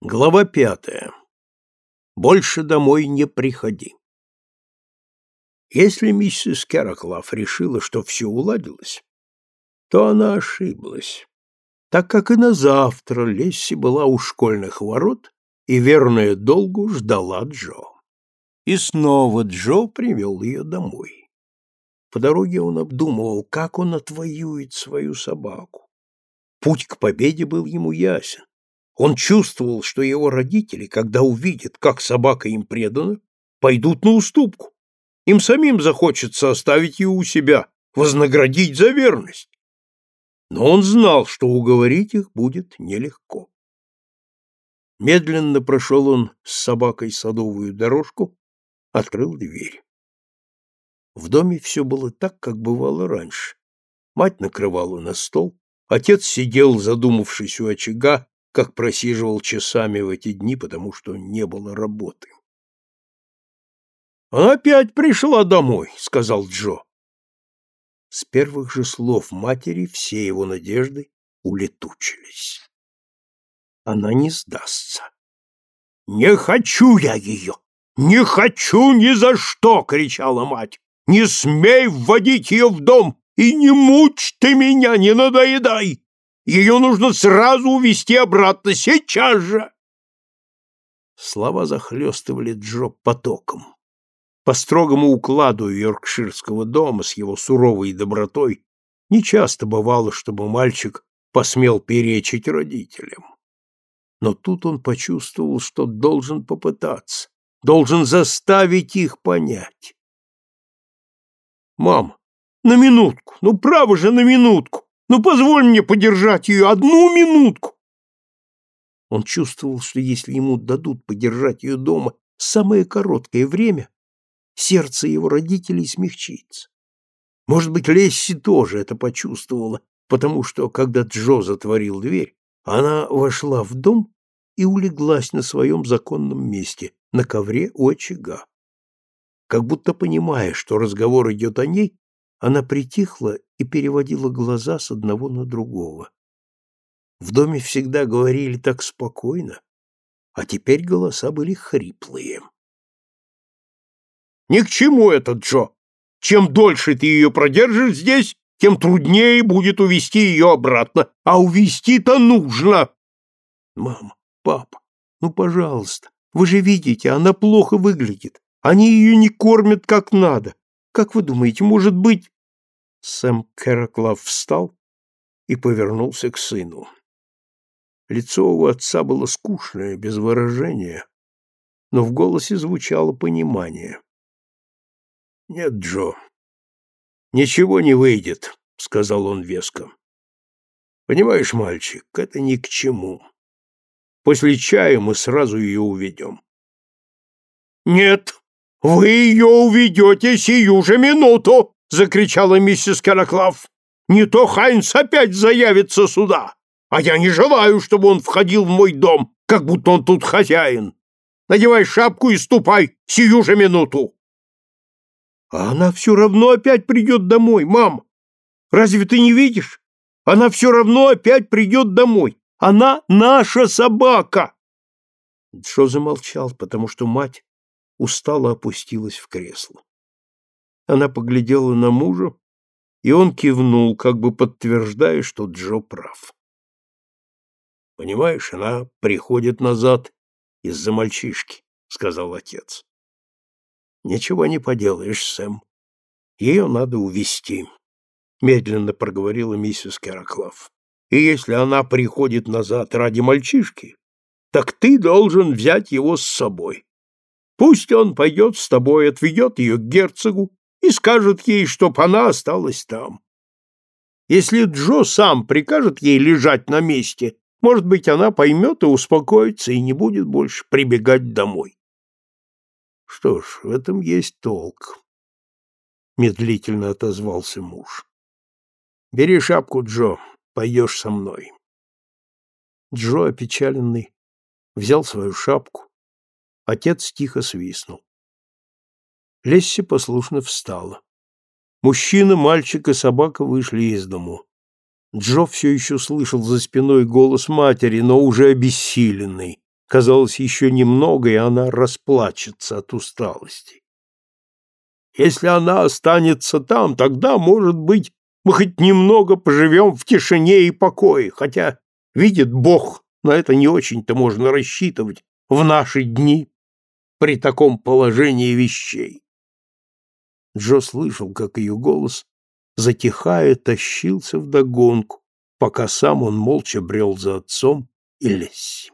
Глава пятая. Больше домой не приходи. Если миссис Кераклав решила, что все уладилось, то она ошиблась, так как и на завтра Лесси была у школьных ворот и, верная долгу, ждала Джо. И снова Джо привел ее домой. По дороге он обдумывал, как он отвоюет свою собаку. Путь к победе был ему ясен он чувствовал, что его родители, когда увидят, как собака им предана, пойдут на уступку. Им самим захочется оставить ее у себя, вознаградить за верность. Но он знал, что уговорить их будет нелегко. Медленно прошел он с собакой садовую дорожку, открыл дверь. В доме все было так, как бывало раньше. Мать накрывала на стол, отец сидел, задумавшись у очага, как просиживал часами в эти дни, потому что не было работы. «Она опять пришла домой», — сказал Джо. С первых же слов матери все его надежды улетучились. Она не сдастся. «Не хочу я ее! Не хочу ни за что!» — кричала мать. «Не смей вводить ее в дом и не мучь ты меня, не надоедай! Ее нужно сразу увезти обратно, сейчас же!» Слова захлестывали Джо потоком. По строгому укладу йоркширского дома с его суровой добротой нечасто бывало, чтобы мальчик посмел перечить родителям. Но тут он почувствовал, что должен попытаться, должен заставить их понять. «Мам, на минутку, ну право же на минутку! Ну, позволь мне подержать ее одну минутку. Он чувствовал, что если ему дадут подержать ее дома самое короткое время, сердце его родителей смягчится. Может быть, Лесси тоже это почувствовала, потому что, когда Джо затворил дверь, она вошла в дом и улеглась на своем законном месте, на ковре у очага. Как будто понимая, что разговор идет о ней, она притихла и переводила глаза с одного на другого. В доме всегда говорили так спокойно, а теперь голоса были хриплые. «Ни к чему это, Джо! Чем дольше ты ее продержишь здесь, тем труднее будет увести ее обратно, а увести-то нужно!» «Мама, папа, ну, пожалуйста, вы же видите, она плохо выглядит. Они ее не кормят как надо. Как вы думаете, может быть...» Сэм Кэроклав встал и повернулся к сыну. Лицо у отца было скучное, без выражения, но в голосе звучало понимание. «Нет, Джо, ничего не выйдет», — сказал он веско. «Понимаешь, мальчик, это ни к чему. После чая мы сразу ее уведем». «Нет, вы ее уведете сию же минуту!» — закричала миссис Караклав. «Не то Хайнс опять заявится сюда, а я не желаю, чтобы он входил в мой дом, как будто он тут хозяин. Надевай шапку и ступай сию же минуту!» «А она все равно опять придет домой, мам! Разве ты не видишь? Она все равно опять придет домой! Она наша собака!» Джо замолчал, потому что мать устало опустилась в кресло. Она поглядела на мужа, и он кивнул, как бы подтверждая, что Джо прав. «Понимаешь, она приходит назад из-за мальчишки», — сказал отец. «Ничего не поделаешь, Сэм. Ее надо увести, медленно проговорила миссис Кераклав. «И если она приходит назад ради мальчишки, так ты должен взять его с собой. Пусть он пойдет с тобой, отведет ее к герцогу и скажет ей, чтоб она осталась там. Если Джо сам прикажет ей лежать на месте, может быть, она поймет и успокоится и не будет больше прибегать домой. Что ж, в этом есть толк, — медлительно отозвался муж. Бери шапку, Джо, пойдешь со мной. Джо, опечаленный, взял свою шапку. Отец тихо свистнул. Лесси послушно встала. Мужчина, мальчик и собака вышли из дому. Джо все еще слышал за спиной голос матери, но уже обессиленный. Казалось, еще немного, и она расплачется от усталости. Если она останется там, тогда, может быть, мы хоть немного поживем в тишине и покое, хотя, видит Бог, на это не очень-то можно рассчитывать в наши дни при таком положении вещей. Джо слышал, как ее голос, затихая, тащился вдогонку, пока сам он молча брел за отцом и Лесси.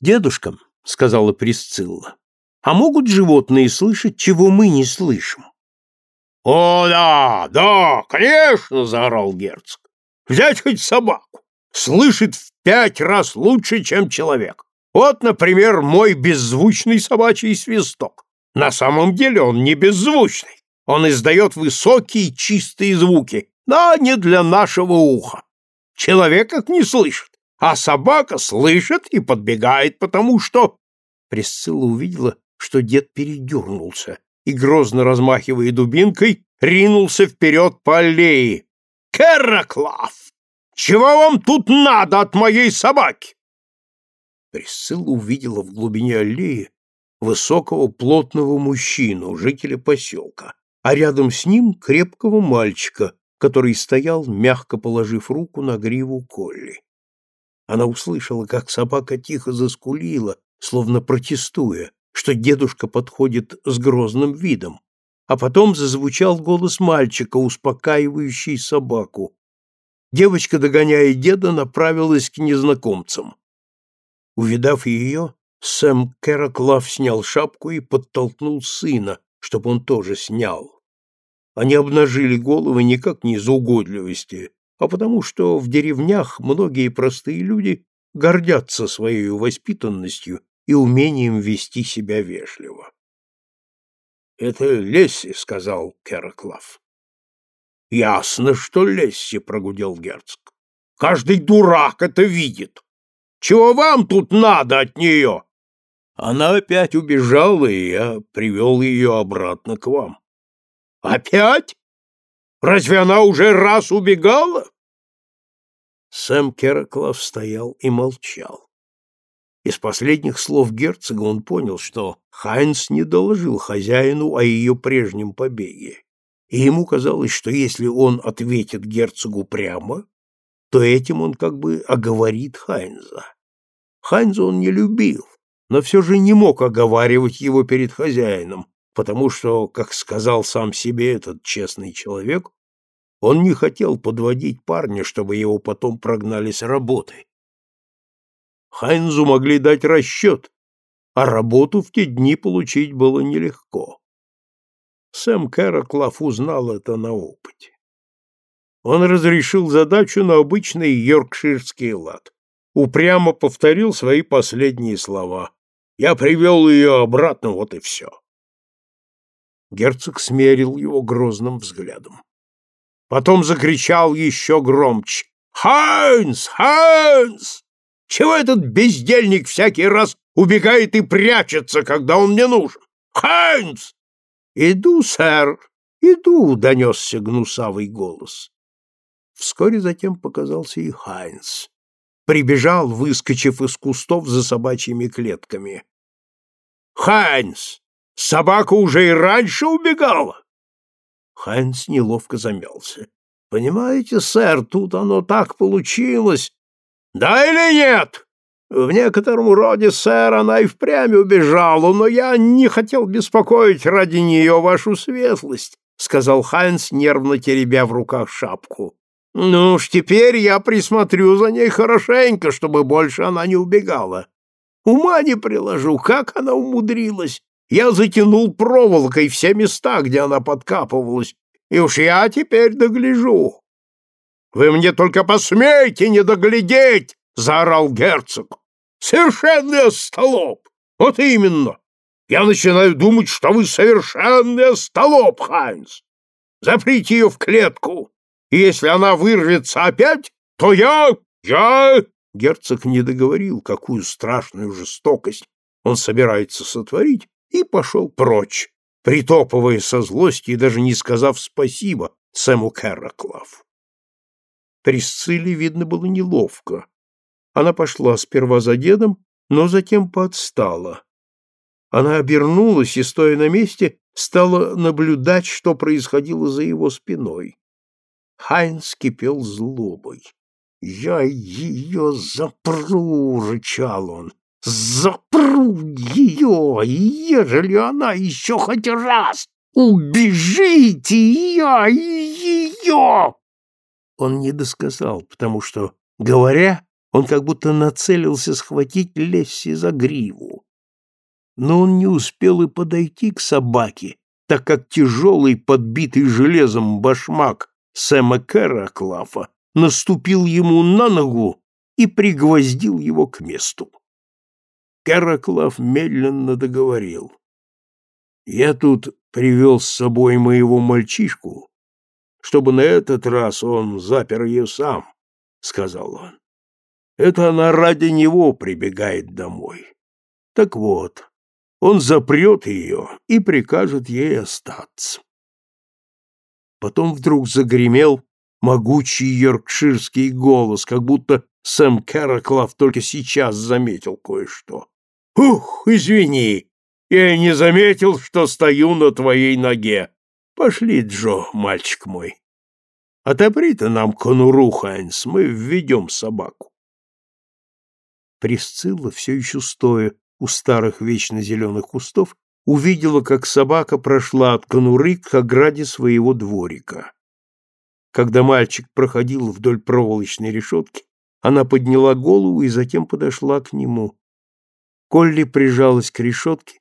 «Дедушкам», — сказала Присцилла, — «а могут животные слышать, чего мы не слышим?» «О, да, да, конечно!» — заорал герцог. «Взять хоть собаку. Слышит в пять раз лучше, чем человек. Вот, например, мой беззвучный собачий свисток. На самом деле он не беззвучный. Он издает высокие чистые звуки, но не для нашего уха. Человек их не слышит, а собака слышит и подбегает, потому что...» Присцилла увидела, что дед передернулся и, грозно размахивая дубинкой, ринулся вперед по аллее. «Керраклав! Чего вам тут надо от моей собаки?» Присцилла увидела в глубине аллеи высокого плотного мужчину, жителя поселка, а рядом с ним крепкого мальчика, который стоял, мягко положив руку на гриву Колли. Она услышала, как собака тихо заскулила, словно протестуя, что дедушка подходит с грозным видом, а потом зазвучал голос мальчика, успокаивающий собаку. Девочка, догоняя деда, направилась к незнакомцам. Увидав ее, Сэм Кэроклав снял шапку и подтолкнул сына, чтобы он тоже снял. Они обнажили головы никак не из угодливости, а потому что в деревнях многие простые люди гордятся своей воспитанностью и умением вести себя вежливо. — Это Лесси, — сказал Кераклав. — Ясно, что Лесси, — прогудел герцог. — Каждый дурак это видит. Чего вам тут надо от нее? Она опять убежала, и я привел ее обратно к вам. Опять? Разве она уже раз убегала? Сэм Кераклав стоял и молчал. Из последних слов герцога он понял, что Хайнс не доложил хозяину о ее прежнем побеге, и ему казалось, что если он ответит герцогу прямо, то этим он как бы оговорит Хайнза. Хайнза он не любил, но все же не мог оговаривать его перед хозяином, потому что, как сказал сам себе этот честный человек, он не хотел подводить парня, чтобы его потом прогнали с работы. Хайнзу могли дать расчет, а работу в те дни получить было нелегко. Сэм Кэроклав узнал это на опыте он разрешил задачу на обычный йоркширский лад. Упрямо повторил свои последние слова. «Я привел ее обратно, вот и все». Герцог смерил его грозным взглядом. Потом закричал еще громче. «Хайнс! Хайнс! Чего этот бездельник всякий раз убегает и прячется, когда он мне нужен? Хайнс!» «Иду, сэр, иду!» — донесся гнусавый голос. Вскоре затем показался и Хайнс. Прибежал, выскочив из кустов за собачьими клетками. «Хайнс! Собака уже и раньше убегала!» Хайнс неловко замялся. «Понимаете, сэр, тут оно так получилось. Да или нет? В некотором роде, сэр, она и впрямь убежала, но я не хотел беспокоить ради нее вашу светлость», — сказал Хайнс, нервно теребя в руках шапку. Ну уж теперь я присмотрю за ней хорошенько, чтобы больше она не убегала. Ума не приложу, как она умудрилась. Я затянул проволокой все места, где она подкапывалась, и уж я теперь догляжу. — Вы мне только посмейте не доглядеть! — заорал герцог. — Совершенный остолоп! Вот именно! Я начинаю думать, что вы совершенный остолоп, Хайнс! Заприте ее в клетку! И если она вырвется опять, то я... я...» Герцог не договорил, какую страшную жестокость он собирается сотворить, и пошел прочь, притопывая со злости и даже не сказав спасибо Сэму Кэрроклаву. Присцилле, видно, было неловко. Она пошла сперва за дедом, но затем подстала. Она обернулась и, стоя на месте, стала наблюдать, что происходило за его спиной. Хайнс кипел злобой. «Я ее запру!» — рычал он. «Запру ее! Ежели она еще хоть раз убежите! Я ее!» Он не досказал, потому что, говоря, он как будто нацелился схватить Лесси за гриву. Но он не успел и подойти к собаке, так как тяжелый, подбитый железом башмак Сэма Кэраклафа наступил ему на ногу и пригвоздил его к месту. Кэраклаф медленно договорил. «Я тут привел с собой моего мальчишку, чтобы на этот раз он запер ее сам», — сказал он. «Это она ради него прибегает домой. Так вот, он запрет ее и прикажет ей остаться». Потом вдруг загремел могучий йоркширский голос, как будто Сэм Кэроклав только сейчас заметил кое-что. «Ух, извини, я не заметил, что стою на твоей ноге. Пошли, Джо, мальчик мой. Отопри-то нам конуру, Хайнс, мы введем собаку». Присцилла, все еще стоя у старых вечно зеленых кустов, увидела, как собака прошла от конуры к ограде своего дворика. Когда мальчик проходил вдоль проволочной решетки, она подняла голову и затем подошла к нему. Колли прижалась к решетке,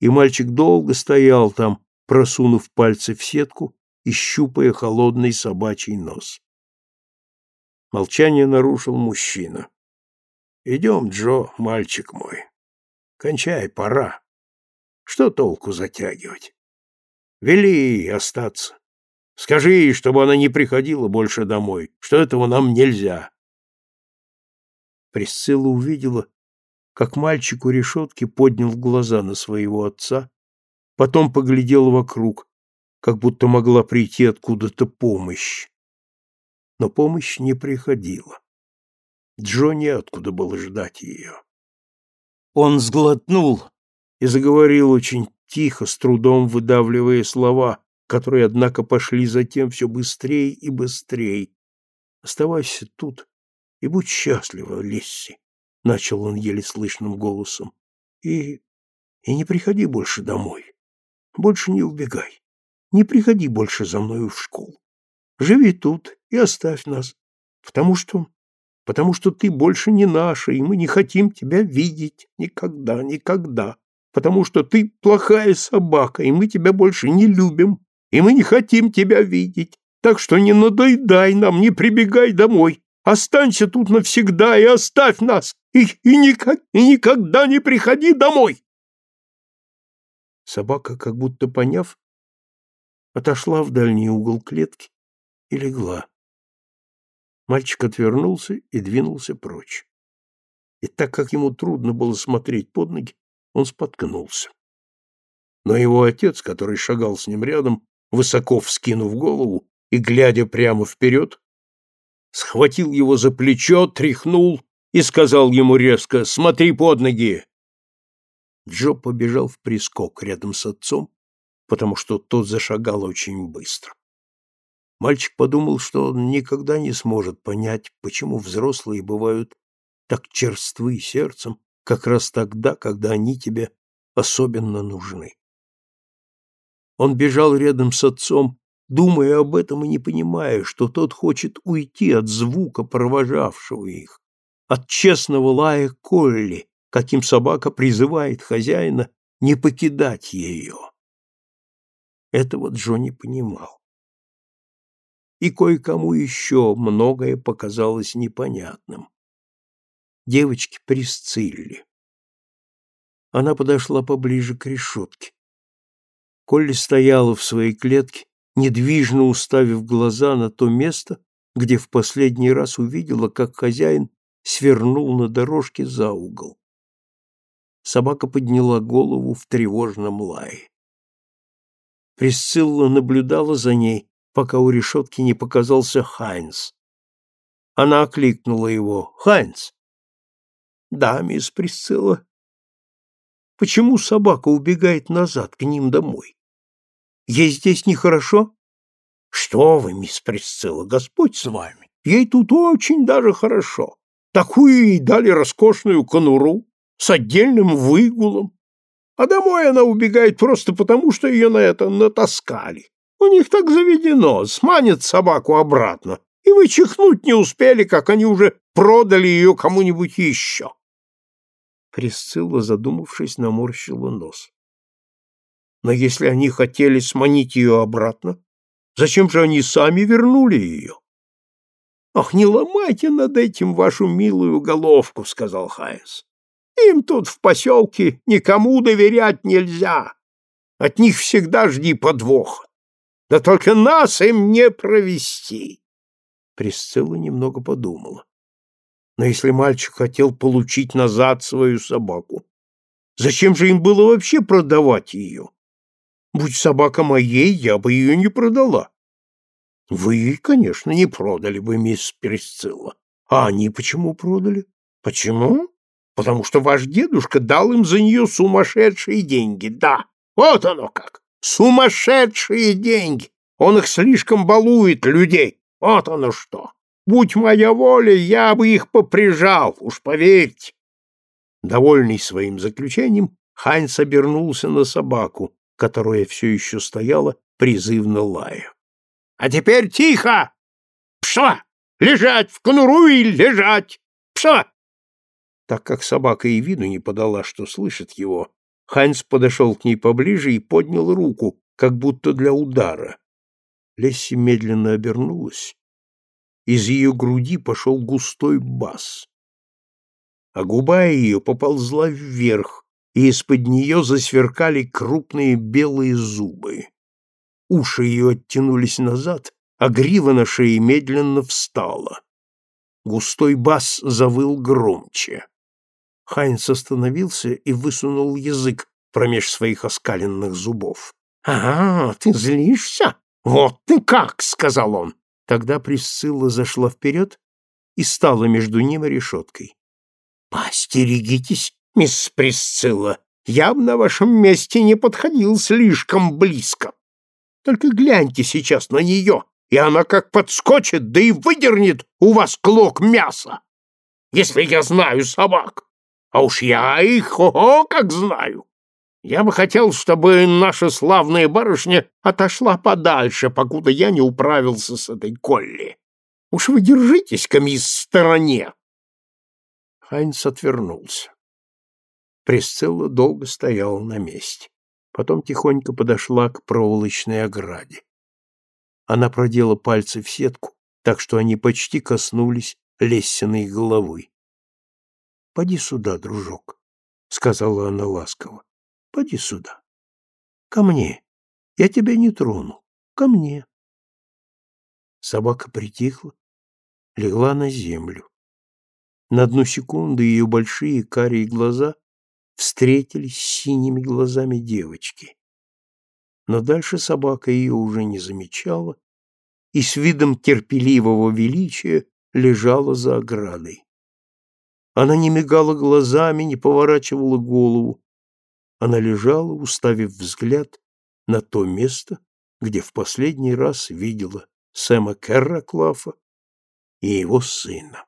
и мальчик долго стоял там, просунув пальцы в сетку и щупая холодный собачий нос. Молчание нарушил мужчина. — Идем, Джо, мальчик мой. Кончай, пора. Что толку затягивать? Вели ей остаться. Скажи ей, чтобы она не приходила больше домой, что этого нам нельзя. Присцилла увидела, как мальчик у решетки поднял глаза на своего отца, потом поглядел вокруг, как будто могла прийти откуда-то помощь. Но помощь не приходила. Джо неоткуда было ждать ее. Он сглотнул и заговорил очень тихо, с трудом выдавливая слова, которые, однако, пошли затем все быстрее и быстрее. «Оставайся тут и будь счастлива, Лесси», — начал он еле слышным голосом, — «и... и не приходи больше домой. Больше не убегай. Не приходи больше за мною в школу. Живи тут и оставь нас, потому что... потому что ты больше не наша, и мы не хотим тебя видеть никогда, никогда, потому что ты плохая собака, и мы тебя больше не любим, и мы не хотим тебя видеть. Так что не надоедай нам, не прибегай домой. Останься тут навсегда и оставь нас, и, и, никак, и никогда не приходи домой. Собака, как будто поняв, отошла в дальний угол клетки и легла. Мальчик отвернулся и двинулся прочь. И так как ему трудно было смотреть под ноги, он споткнулся. Но его отец, который шагал с ним рядом, высоко вскинув голову и глядя прямо вперед, схватил его за плечо, тряхнул и сказал ему резко «Смотри под ноги!». Джо побежал в прискок рядом с отцом, потому что тот зашагал очень быстро. Мальчик подумал, что он никогда не сможет понять, почему взрослые бывают так черствы сердцем, как раз тогда, когда они тебе особенно нужны. Он бежал рядом с отцом, думая об этом и не понимая, что тот хочет уйти от звука, провожавшего их, от честного лая Колли, каким собака призывает хозяина не покидать ее. Этого Джо не понимал. И кое-кому еще многое показалось непонятным. Девочке Присцилле. Она подошла поближе к решетке. Колли стояла в своей клетке, недвижно уставив глаза на то место, где в последний раз увидела, как хозяин свернул на дорожке за угол. Собака подняла голову в тревожном лае. Присцилла наблюдала за ней, пока у решетки не показался Хайнс. Она окликнула его. «Хайнс, Да, мисс Присцилла. Почему собака убегает назад к ним домой? Ей здесь нехорошо? Что вы, мисс Присцилла, Господь с вами. Ей тут очень даже хорошо. Такую ей дали роскошную конуру с отдельным выгулом. А домой она убегает просто потому, что ее на это натаскали. У них так заведено, сманят собаку обратно, и вы чихнуть не успели, как они уже продали ее кому-нибудь еще. Присцилла, задумавшись, наморщила нос. Но если они хотели сманить ее обратно, зачем же они сами вернули ее? «Ах, не ломайте над этим вашу милую головку», — сказал Хайнс. «Им тут в поселке никому доверять нельзя. От них всегда жди подвоха. Да только нас им не провести». Присцилла немного подумала. Но если мальчик хотел получить назад свою собаку, зачем же им было вообще продавать ее? Будь собака моей, я бы ее не продала. Вы, конечно, не продали бы, мисс Присцилла. А они почему продали? Почему? Потому что ваш дедушка дал им за нее сумасшедшие деньги. Да, вот оно как. Сумасшедшие деньги. Он их слишком балует, людей. Вот оно что. Будь моя воля, я бы их поприжал, уж поверьте. Довольный своим заключением, Хайнс обернулся на собаку, которая все еще стояла, призывно лая. — А теперь тихо! Пшла! Лежать в конуру и лежать! Пшла! Так как собака и виду не подала, что слышит его, Хайнс подошел к ней поближе и поднял руку, как будто для удара. Лесси медленно обернулась. Из ее груди пошел густой бас. А губа ее поползла вверх, и из-под нее засверкали крупные белые зубы. Уши ее оттянулись назад, а грива на шее медленно встала. Густой бас завыл громче. Хайнс остановился и высунул язык промеж своих оскаленных зубов. — Ага, ты злишься? Вот ты как! — сказал он. Тогда Присцилла зашла вперед и стала между ним и решеткой. — Постерегитесь, мисс Присцилла, я бы на вашем месте не подходил слишком близко. Только гляньте сейчас на нее, и она как подскочит, да и выдернет у вас клок мяса. Если я знаю собак, а уж я их, ого, как знаю. Я бы хотел, чтобы наша славная барышня отошла подальше, покуда я не управился с этой Колли. Уж вы держитесь-ка, мисс, в стороне. Хайнц отвернулся. Присцилла долго стояла на месте. Потом тихонько подошла к проволочной ограде. Она продела пальцы в сетку, так что они почти коснулись Лессиной головы. — Поди сюда, дружок, — сказала она ласково. Поди сюда. Ко мне. Я тебя не трону. Ко мне. Собака притихла, легла на землю. На одну секунду ее большие карие глаза встретились с синими глазами девочки. Но дальше собака ее уже не замечала и с видом терпеливого величия лежала за оградой. Она не мигала глазами, не поворачивала голову, она лежала, уставив взгляд на то место, где в последний раз видела Сэма Керраклафа и его сына.